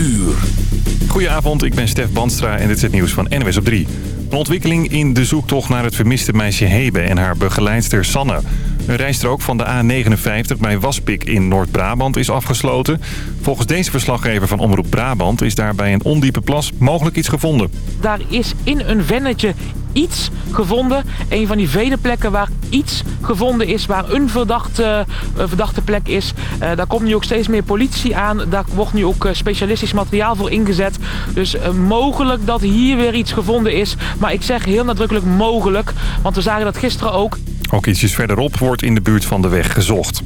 uur. Goedenavond, ik ben Stef Banstra en dit is het nieuws van NWS op 3. Een ontwikkeling in de zoektocht naar het vermiste meisje Hebe en haar begeleidster Sanne. Een rijstrook van de A59 bij Waspik in Noord-Brabant is afgesloten. Volgens deze verslaggever van Omroep Brabant is daar bij een ondiepe plas mogelijk iets gevonden. Daar is in een vennetje iets gevonden. Een van die vele plekken waar iets gevonden is, waar een verdachte, uh, verdachte plek is. Uh, daar komt nu ook steeds meer politie aan. Daar wordt nu ook uh, specialistisch materiaal voor ingezet. Dus mogelijk dat hier weer iets gevonden is. Maar ik zeg heel nadrukkelijk mogelijk, want we zagen dat gisteren ook. Ook ietsjes verderop wordt in de buurt van de weg gezocht.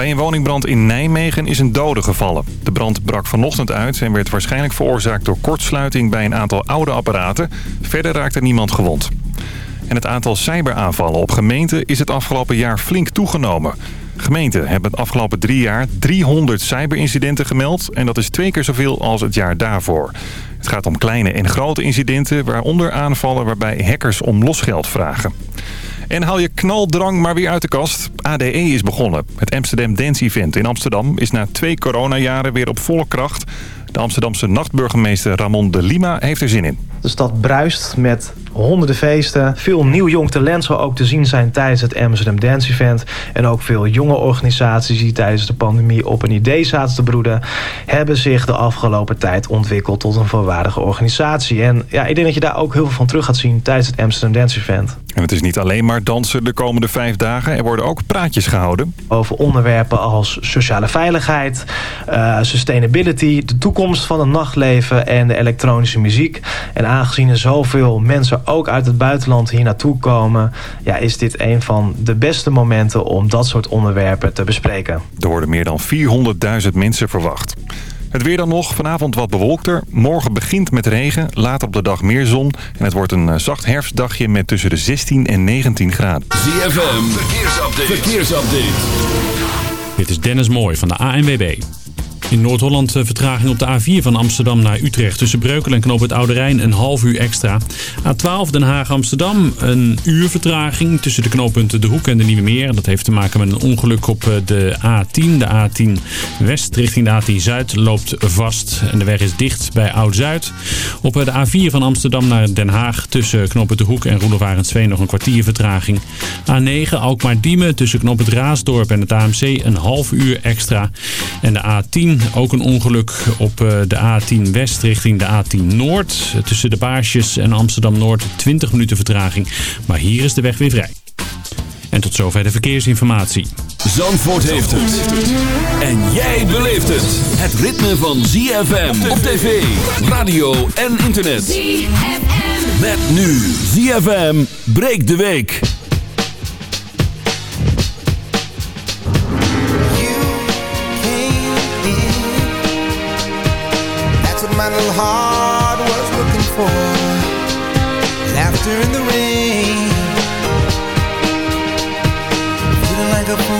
Bij een woningbrand in Nijmegen is een dode gevallen. De brand brak vanochtend uit en werd waarschijnlijk veroorzaakt door kortsluiting bij een aantal oude apparaten. Verder raakte niemand gewond. En het aantal cyberaanvallen op gemeenten is het afgelopen jaar flink toegenomen. Gemeenten hebben het afgelopen drie jaar 300 cyberincidenten gemeld... en dat is twee keer zoveel als het jaar daarvoor. Het gaat om kleine en grote incidenten, waaronder aanvallen waarbij hackers om losgeld vragen. En haal je knaldrang maar weer uit de kast. ADE is begonnen. Het Amsterdam Dance Event in Amsterdam is na twee coronajaren weer op volle kracht. De Amsterdamse nachtburgemeester Ramon de Lima heeft er zin in. De stad bruist met honderden feesten. Veel nieuw jong talent zal ook te zien zijn tijdens het Amsterdam Dance Event. En ook veel jonge organisaties die tijdens de pandemie op een idee zaten te broeden... hebben zich de afgelopen tijd ontwikkeld tot een volwaardige organisatie. En ja, ik denk dat je daar ook heel veel van terug gaat zien tijdens het Amsterdam Dance Event. En het is niet alleen maar dansen de komende vijf dagen. Er worden ook praatjes gehouden. Over onderwerpen als sociale veiligheid, uh, sustainability... de toekomst van het nachtleven en de elektronische muziek. En aangezien er zoveel mensen ook uit het buitenland hier naartoe komen... Ja, is dit een van de beste momenten om dat soort onderwerpen te bespreken. Er worden meer dan 400.000 mensen verwacht. Het weer dan nog. Vanavond wat bewolkter. Morgen begint met regen. Later op de dag meer zon. En het wordt een eh, zacht herfstdagje met tussen de 16 en 19 graden. ZFM. Verkeersupdate. Verkeersupdate. Dit is Dennis Mooij van de ANWB. In Noord-Holland eh, vertraging op de A4 van Amsterdam naar Utrecht. Tussen Breukelen en Knoop het Oude Rijn een half uur extra. A12 Den Haag-Amsterdam een uur vertraging tussen de knooppunten De Hoek en de Nieuwe Meer. Dat heeft te maken met een ongeluk op eh, de A10. De A10 West richting de A10 Zuid loopt vast en de weg is dicht bij Oud-Zuid. Op eh, de A4 van Amsterdam naar Den Haag tussen knooppunt De Hoek en Roelofarensveen nog een kwartier vertraging. A9 Alkmaar-Diemen tussen knooppunt Raasdorp en het AMC een half uur extra. En de A10 ook een ongeluk op eh, de A10 West richting de A10 Noord. Tussen de Baarsjes en Amsterdam Noord 20 minuten vertraging. Maar hier is de weg weer vrij. En tot zover de verkeersinformatie. Zandvoort heeft het. En jij beleeft het. Het ritme van ZFM op tv, radio en internet. ZFM. Met nu ZFM breekt de week. My little heart was looking for Laughter in the rain. Feeling like a fool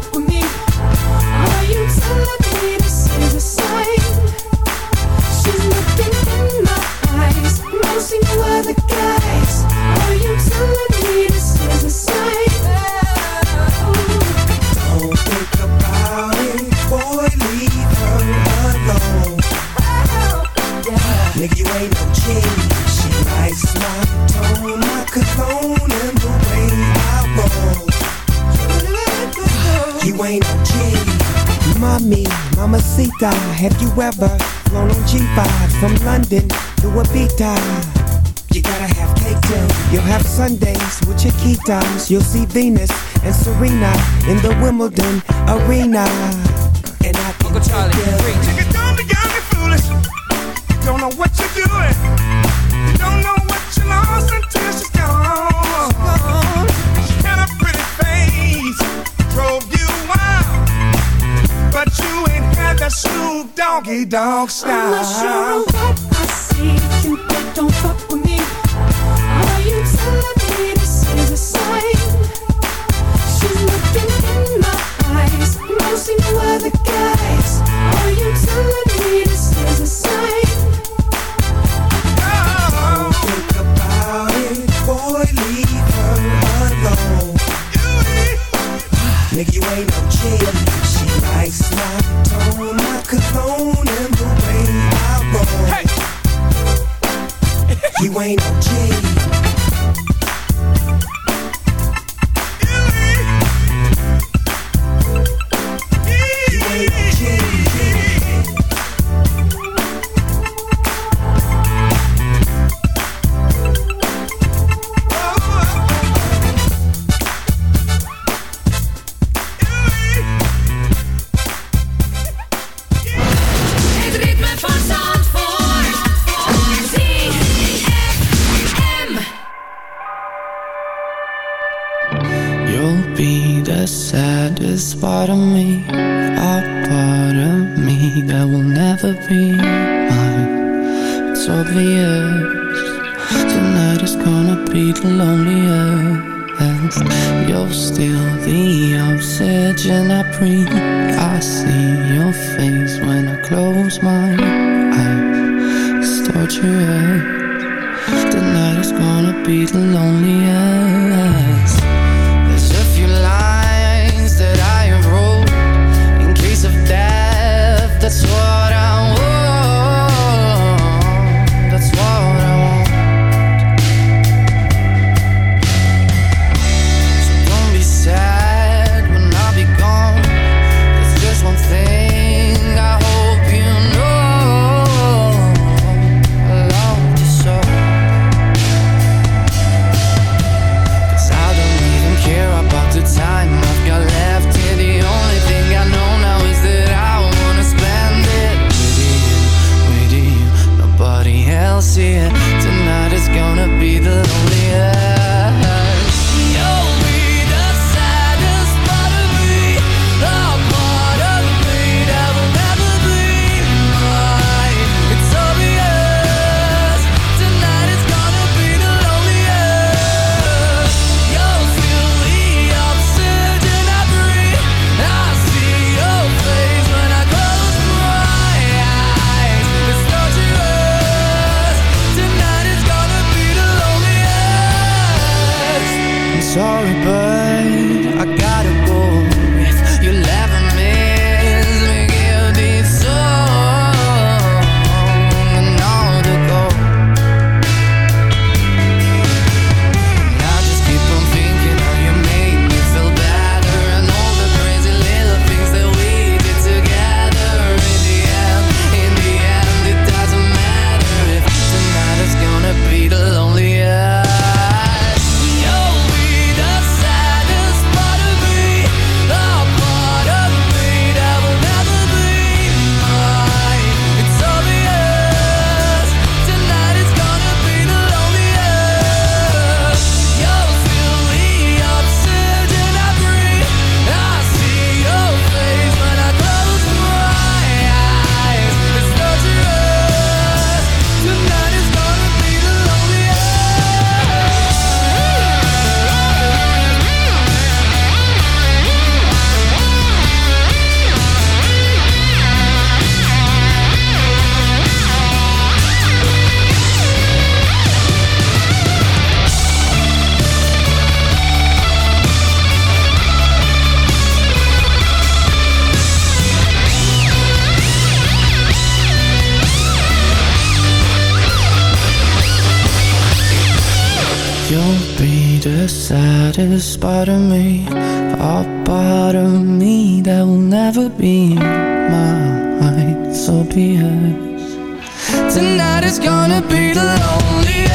mamacita, have you ever flown on G5 from London to Ibiza? You gotta have cake too. You'll have Sundays with your keytimes. You'll see Venus and Serena in the Wimbledon arena. And I Uncle Charlie, Doggy Dogg I'm not style. sure what I see. Cupid, don't fuck with me. Are you telling me this is a sign? She's looking in my eyes. No, see no other guys. Are you telling me this is a sign? Don't think about it, boy, leave her alone. Nigga, you ain't no G. Likes my tone, my cologne, and the way I roll. You ain't no G. That is part of me, a part of me that will never be mine. So be it. Tonight is gonna be the loneliest.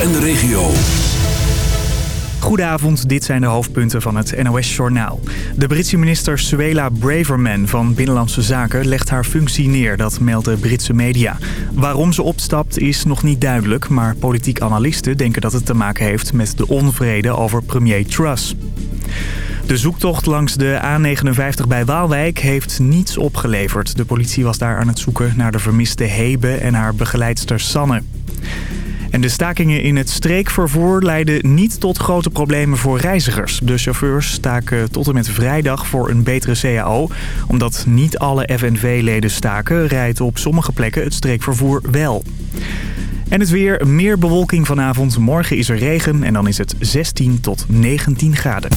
En de regio. Goedenavond, dit zijn de hoofdpunten van het NOS-journaal. De Britse minister Suella Braverman van Binnenlandse Zaken legt haar functie neer, dat melden Britse media. Waarom ze opstapt is nog niet duidelijk, maar politiek analisten denken dat het te maken heeft met de onvrede over premier Truss. De zoektocht langs de A59 bij Waalwijk heeft niets opgeleverd. De politie was daar aan het zoeken naar de vermiste Hebe en haar begeleidster Sanne. En de stakingen in het streekvervoer leiden niet tot grote problemen voor reizigers. De chauffeurs staken tot en met vrijdag voor een betere CAO. Omdat niet alle FNV-leden staken, rijdt op sommige plekken het streekvervoer wel. En het weer, meer bewolking vanavond. Morgen is er regen en dan is het 16 tot 19 graden.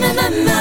Without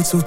bent zoet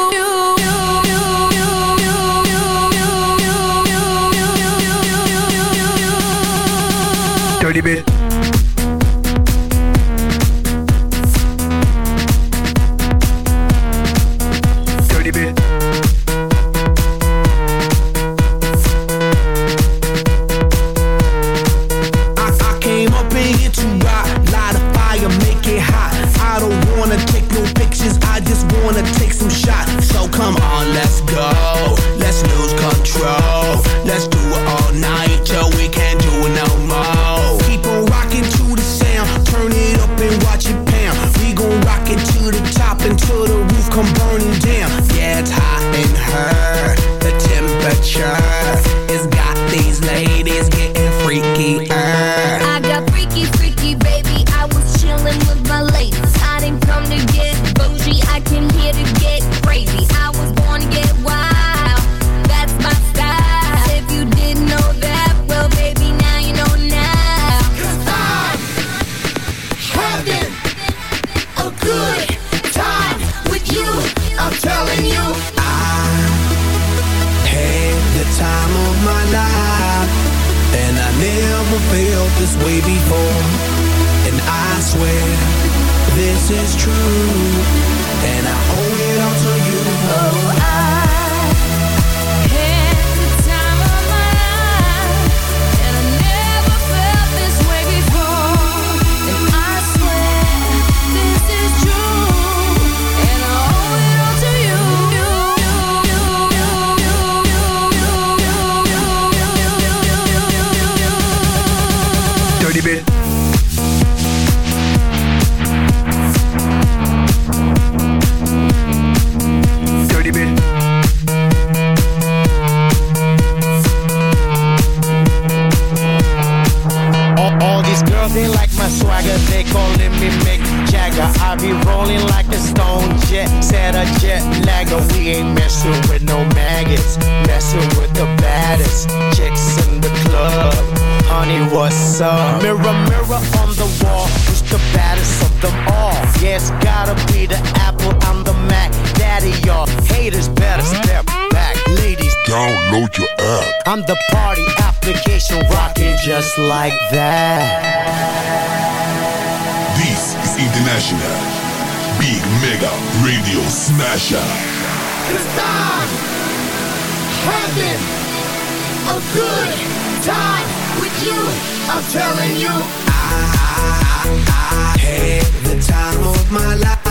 Dirty Bit. this is true, and I hold it all to you. Oh. just like that. This is International Big Mega Radio Smasher. Cause I'm having a good time with you. I'm telling you. I, I, I had the time of my life,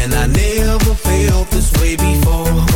and I never felt this way before.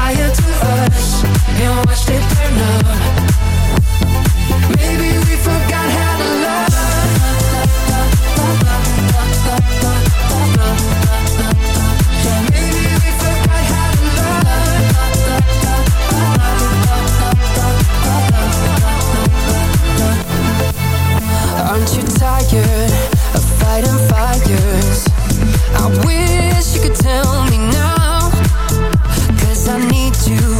fire to us and watched it burn up. Maybe need you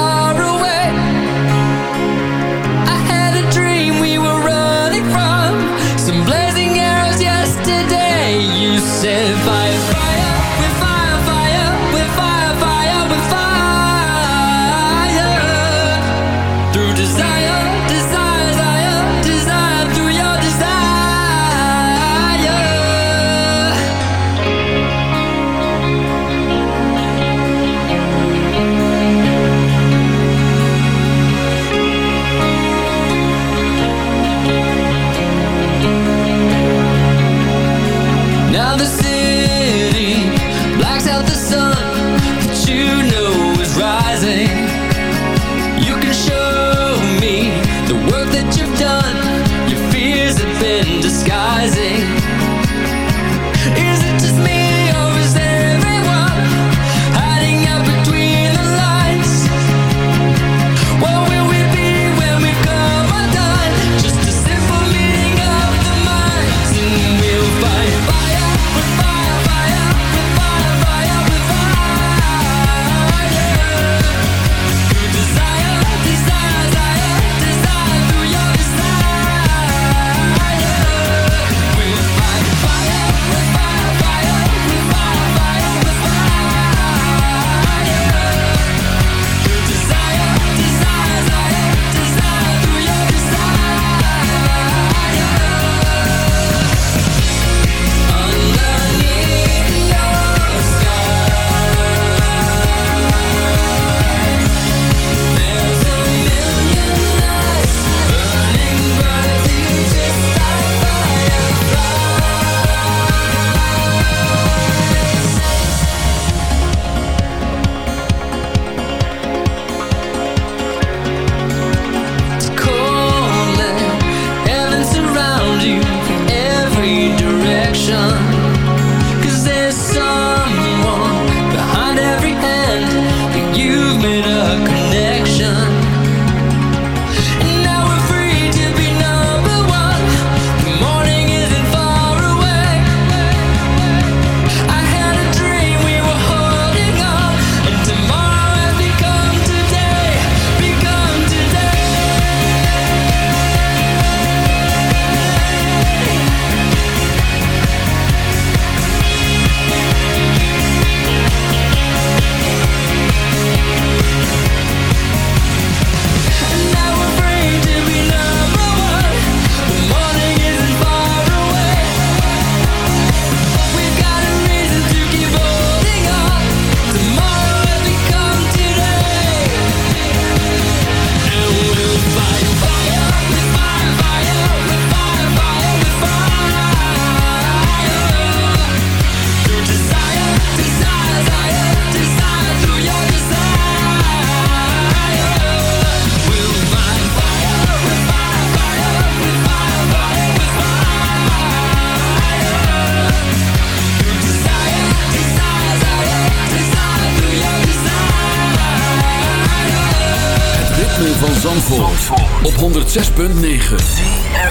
van Zandvoort, op 106.9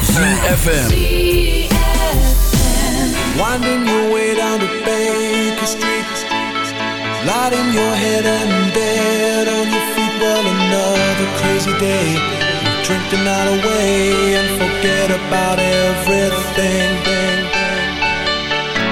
ZFM. Winding your way down to Baker Street. Lighting your head and dead on your feet. Well, another crazy day. Drink the night away and forget about everything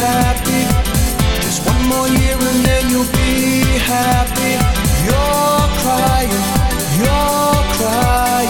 happy. Just one more year and then you'll be happy. You're crying, you're crying